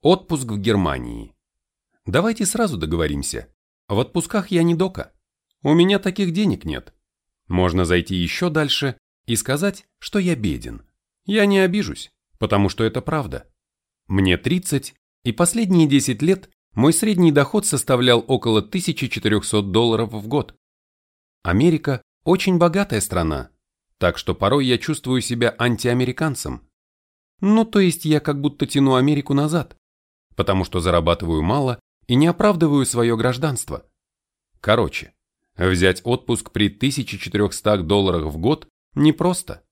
Отпуск в Германии. Давайте сразу договоримся. В отпусках я не дока. У меня таких денег нет. Можно зайти еще дальше и сказать, что я беден. Я не обижусь, потому что это правда. Мне 30, и последние 10 лет мой средний доход составлял около 1400 долларов в год. Америка – очень богатая страна, так что порой я чувствую себя антиамериканцем. Ну, то есть я как будто тяну Америку назад потому что зарабатываю мало и не оправдываю свое гражданство. Короче, взять отпуск при 1400 долларах в год непросто.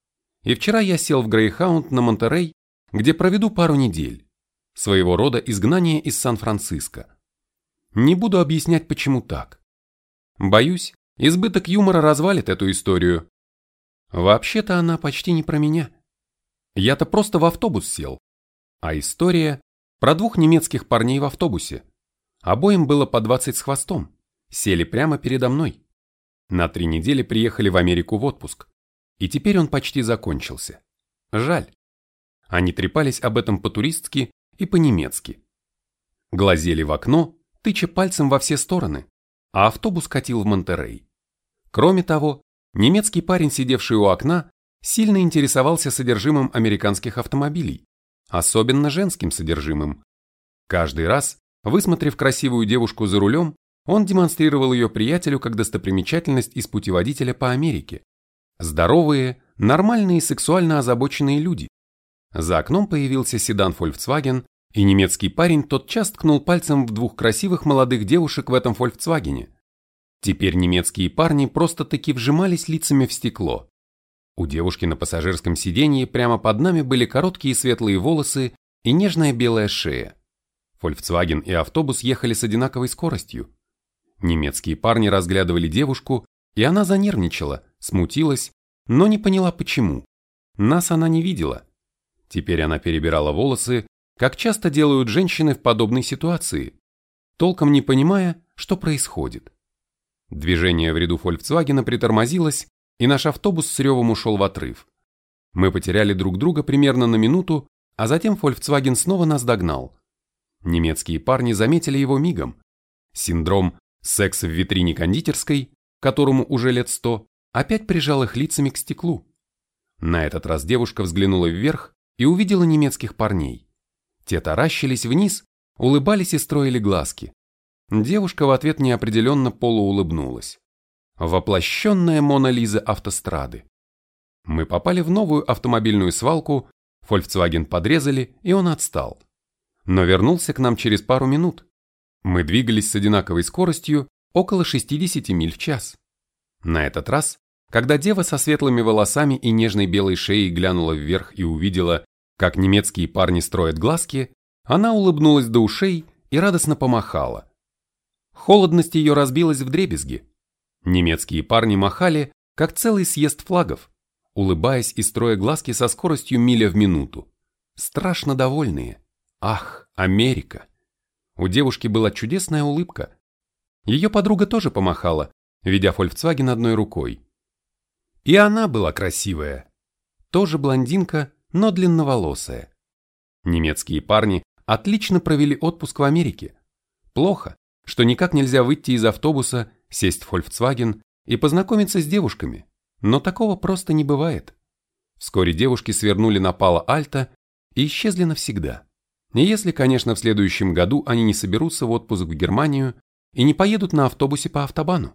И вчера я сел в Грейхаунд на Монтерей, где проведу пару недель. Своего рода изгнание из Сан-Франциско. Не буду объяснять, почему так. Боюсь, избыток юмора развалит эту историю. Вообще-то она почти не про меня. Я-то просто в автобус сел. А история про двух немецких парней в автобусе. Обоим было по 20 с хвостом. Сели прямо передо мной. На три недели приехали в Америку в отпуск. И теперь он почти закончился. Жаль. Они трепались об этом по-туристски и по-немецки. Глазели в окно, тыча пальцем во все стороны, а автобус катил в Монтерей. Кроме того, немецкий парень, сидевший у окна, сильно интересовался содержимым американских автомобилей особенно женским содержимым. Каждый раз, высмотрев красивую девушку за рулем, он демонстрировал ее приятелю как достопримечательность из путеводителя по Америке. Здоровые, нормальные сексуально озабоченные люди. За окном появился седан Volkswagen, и немецкий парень тотчас ткнул пальцем в двух красивых молодых девушек в этом Volkswagen. Теперь немецкие парни просто-таки вжимались лицами в стекло. У девушки на пассажирском сиденье прямо под нами были короткие светлые волосы и нежная белая шея. Volkswagen и автобус ехали с одинаковой скоростью. Немецкие парни разглядывали девушку, и она занервничала, смутилась, но не поняла почему. Нас она не видела. Теперь она перебирала волосы, как часто делают женщины в подобной ситуации, толком не понимая, что происходит. Движение в ряду Volkswagen притормозилось, и наш автобус с ревом ушел в отрыв. Мы потеряли друг друга примерно на минуту, а затем Volkswagen снова нас догнал. Немецкие парни заметили его мигом. Синдром «секс в витрине кондитерской», которому уже лет сто, опять прижал их лицами к стеклу. На этот раз девушка взглянула вверх и увидела немецких парней. Те таращились вниз, улыбались и строили глазки. Девушка в ответ неопределенно полуулыбнулась. Воплощенная Мона Лиза автострады. Мы попали в новую автомобильную свалку, Volkswagen подрезали, и он отстал. Но вернулся к нам через пару минут. Мы двигались с одинаковой скоростью, около 60 миль в час. На этот раз, когда дева со светлыми волосами и нежной белой шеей глянула вверх и увидела, как немецкие парни строят глазки, она улыбнулась до ушей и радостно помахала. Холодность ее разбилась в дребезги. Немецкие парни махали, как целый съезд флагов, улыбаясь и строя глазки со скоростью миля в минуту. Страшно довольные. Ах, Америка! У девушки была чудесная улыбка. Ее подруга тоже помахала, ведя Volkswagen одной рукой. И она была красивая. Тоже блондинка, но длинноволосая. Немецкие парни отлично провели отпуск в Америке. Плохо, что никак нельзя выйти из автобуса сесть в Volkswagen и познакомиться с девушками, но такого просто не бывает. Вскоре девушки свернули на Пало Альто и исчезли навсегда. И если, конечно, в следующем году они не соберутся в отпуск в Германию и не поедут на автобусе по автобану.